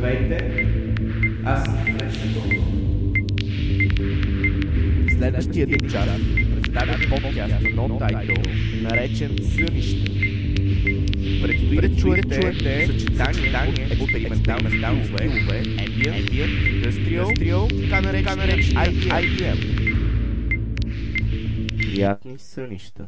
Здравейте, аз съм Фреш Следващия един час представя подкаст No Title, наречен Сънище. Предстои да чуете съчетание от експериментални стилове, ambient, industrial, така наречен IBM. Приятни сънища.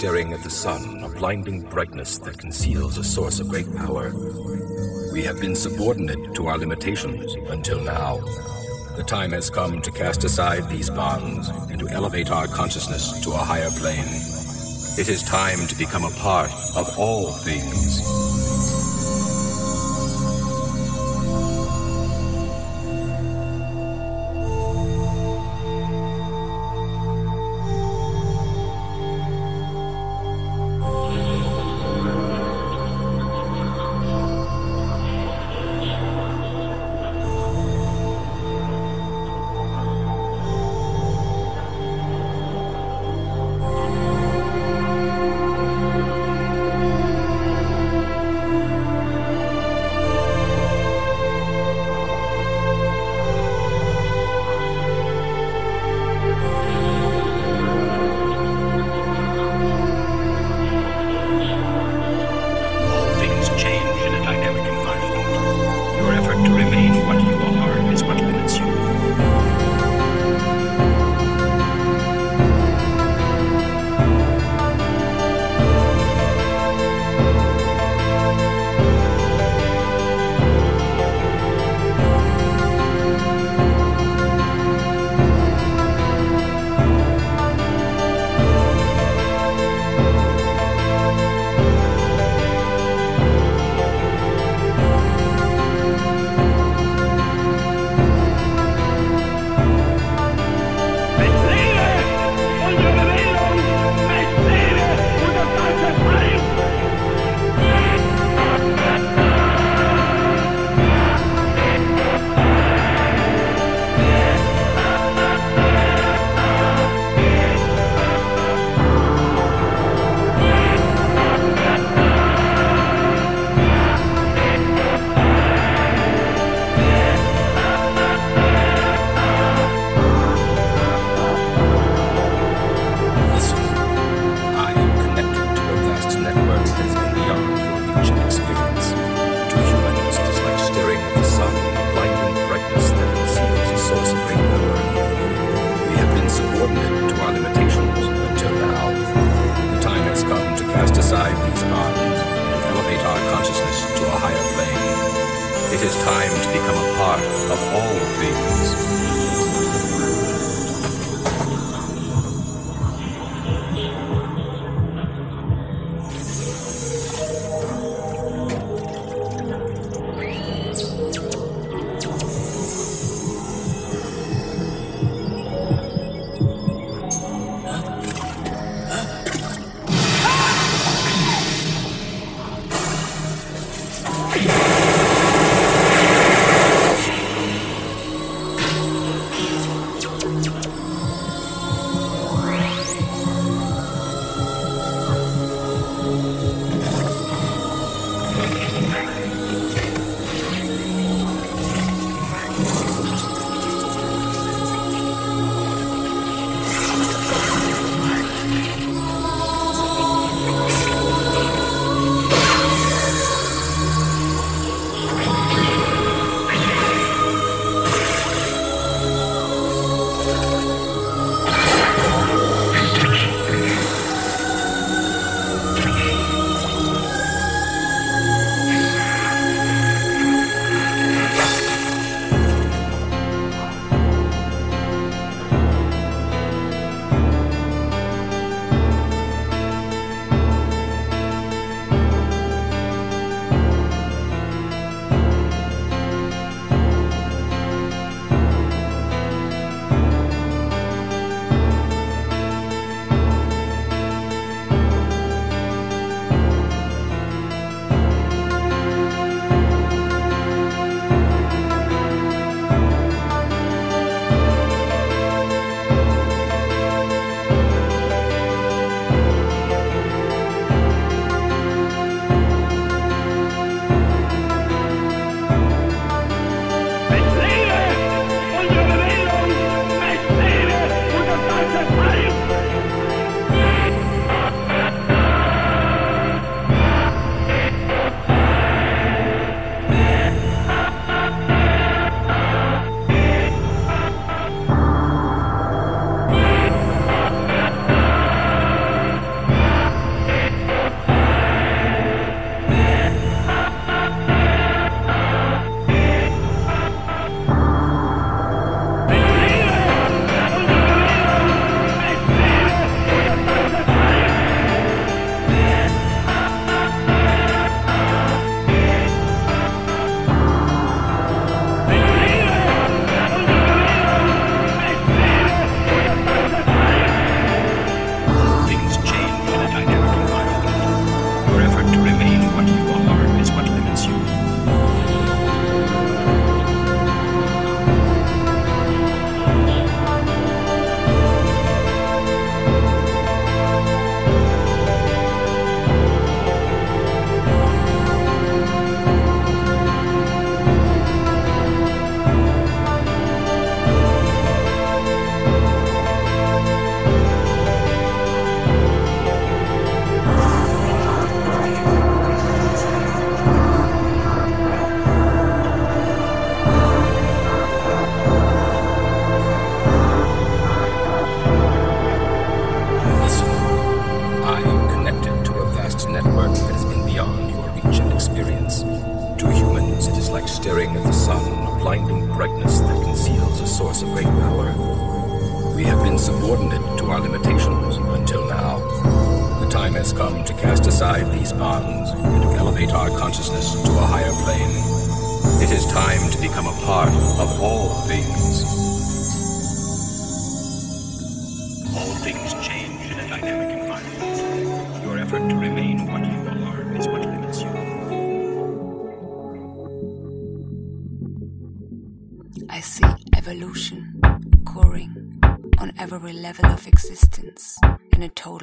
staring at the sun, a blinding brightness that conceals a source of great power. We have been subordinate to our limitations until now. The time has come to cast aside these bonds and to elevate our consciousness to a higher plane. It is time to become a part of all things.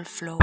flow.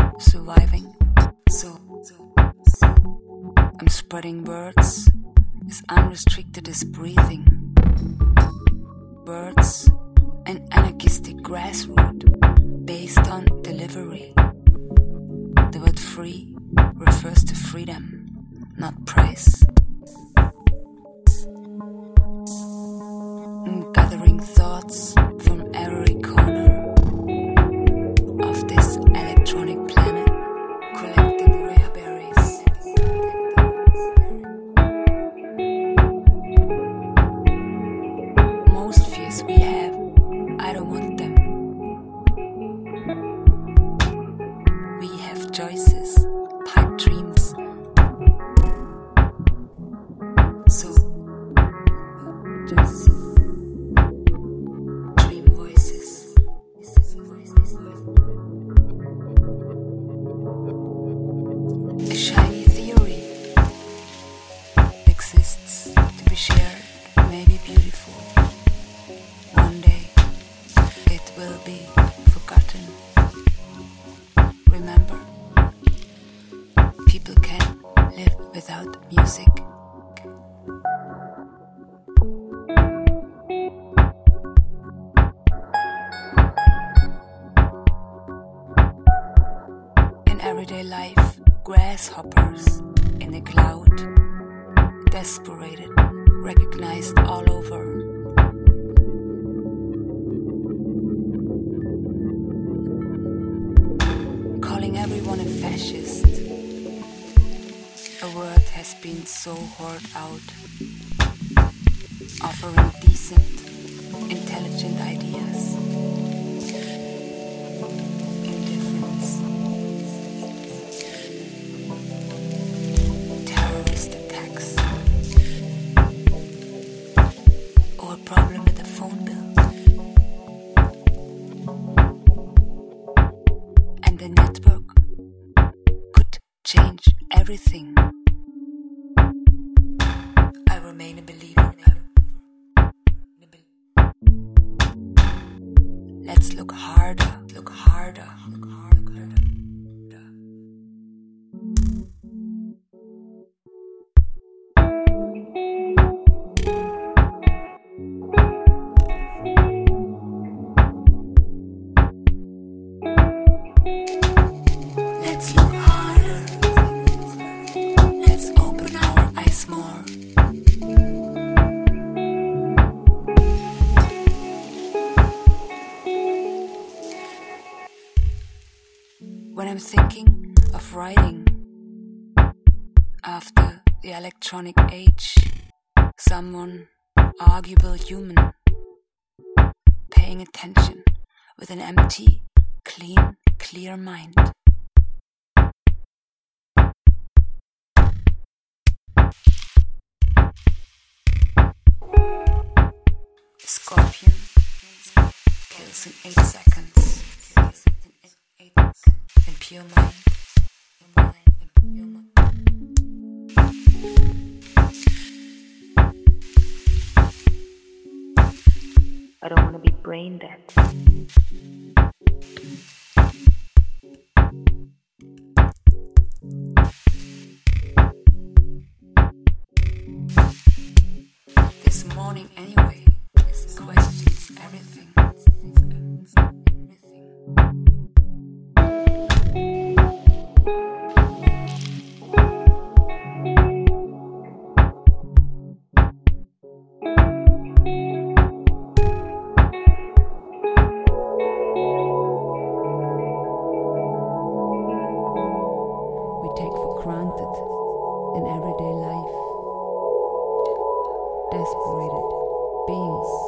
human, paying attention with an empty, clean, clear mind. Scorpion kills in eight seconds. In pure mind. I don't want to be brain dead. Desperate beings.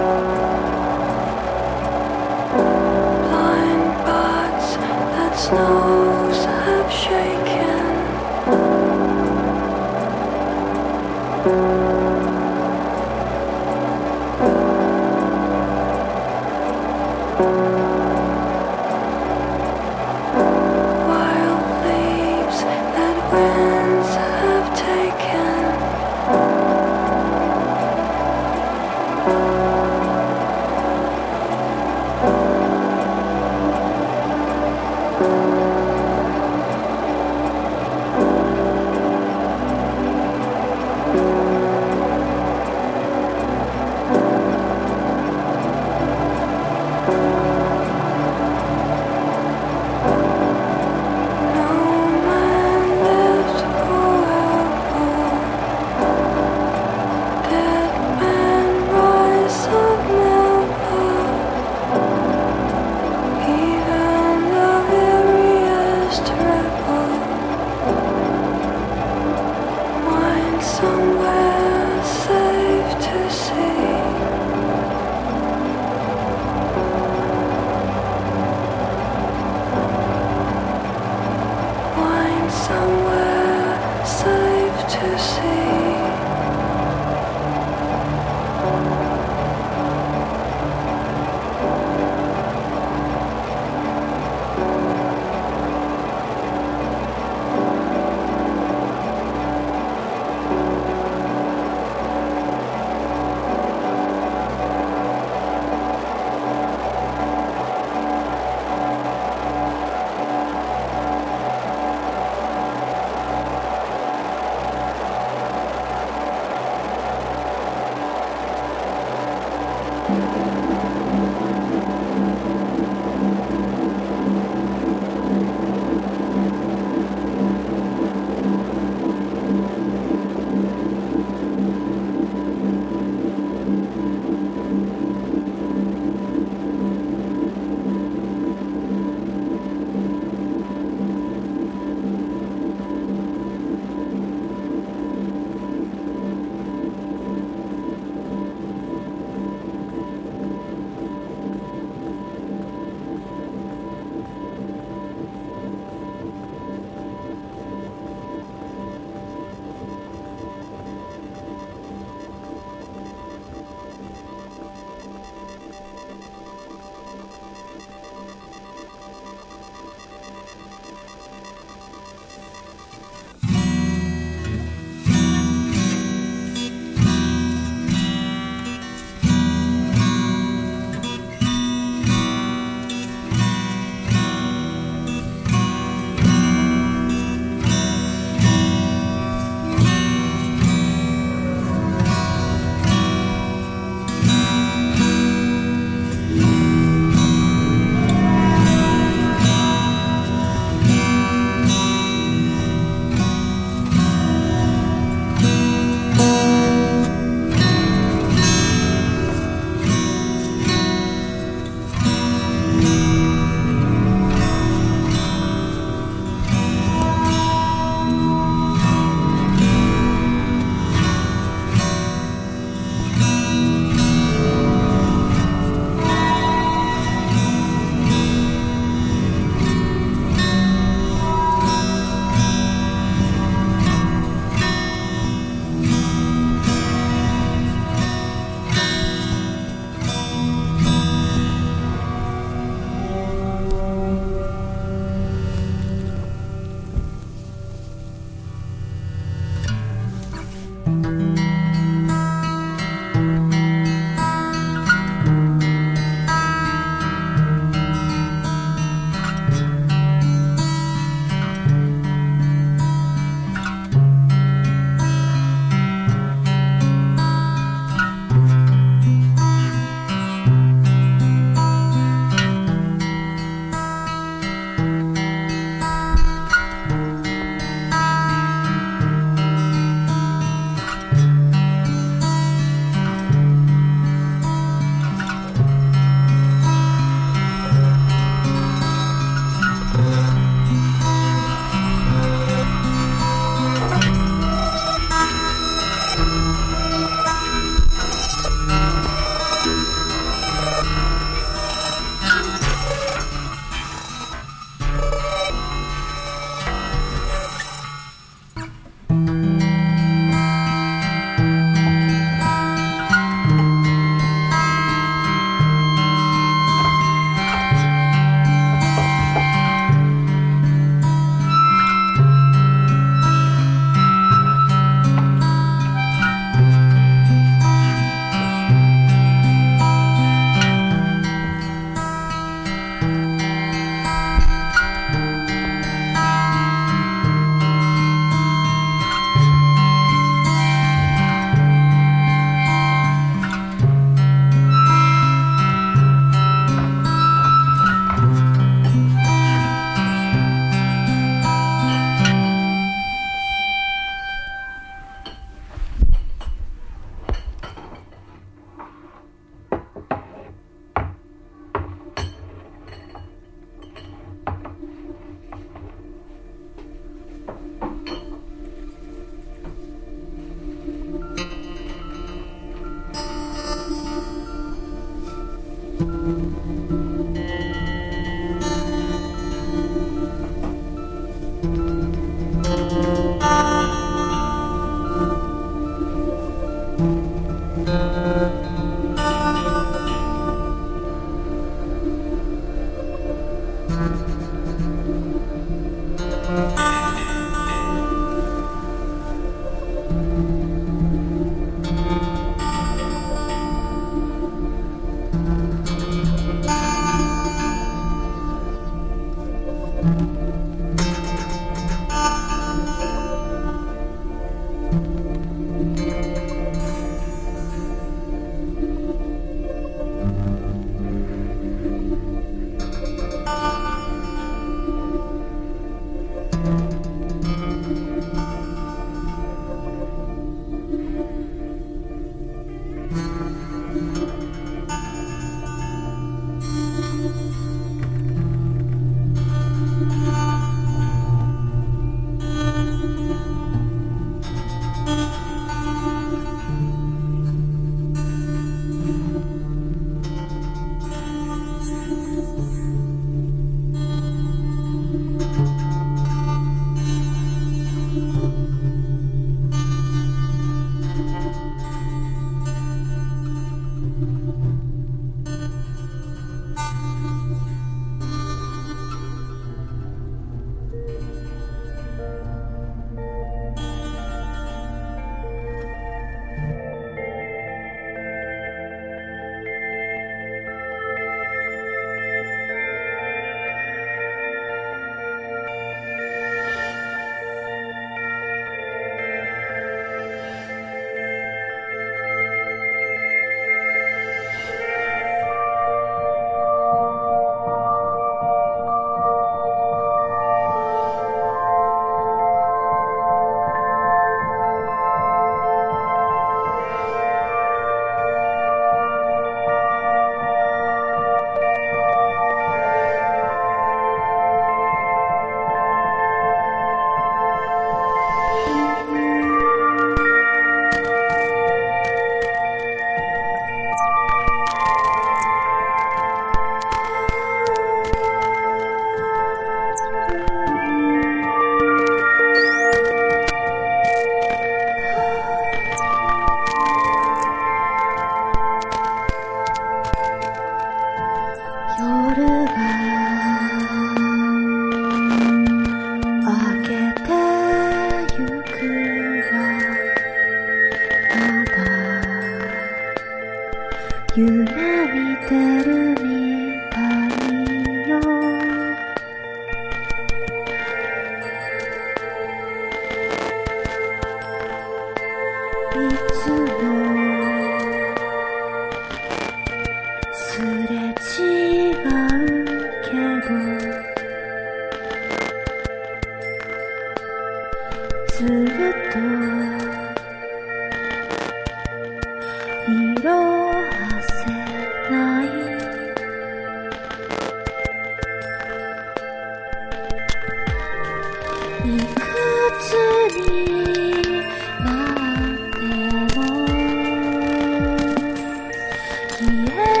Bye.